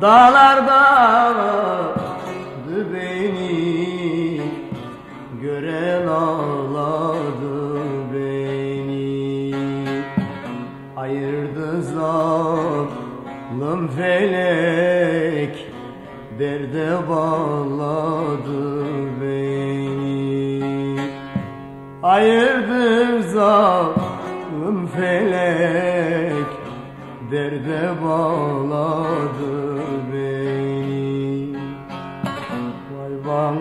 Dağlarda beni Gören ağladı beni. Ayırdı zalim felek Derde bağladı beni. Ayırdı zalim felek Derde bağladı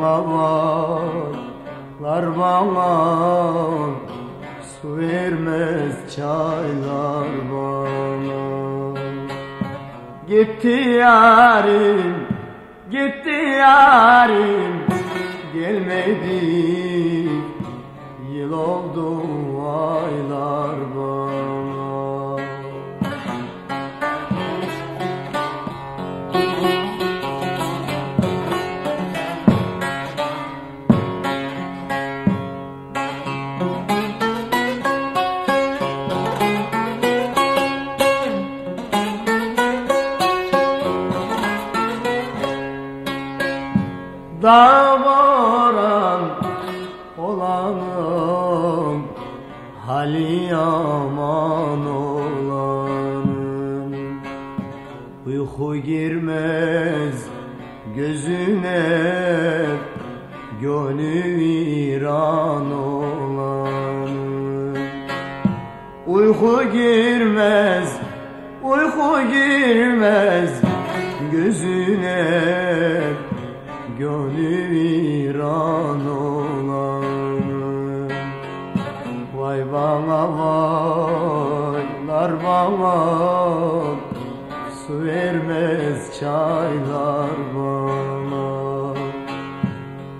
bana varlar bana Su vermez çaylar bana. Gitti yarim, gitti yarim Gelmedi. Yıl oldu aylar bana Dağ boran olanım Hali yaman olanım. Uyku girmez gözüne Gönül viran olanım. Uyku girmez, uyku girmez gözüne Gönül viran olanım Vay bana vaylar bana Su vermez çaylar bana.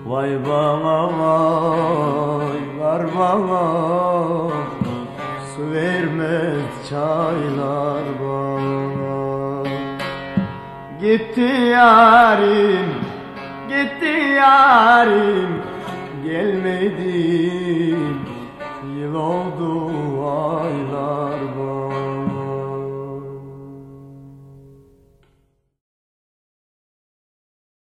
Vay bana vaylar bana Su vermez çaylar bana. Gitti yarim, gitti yarim Gelmedi,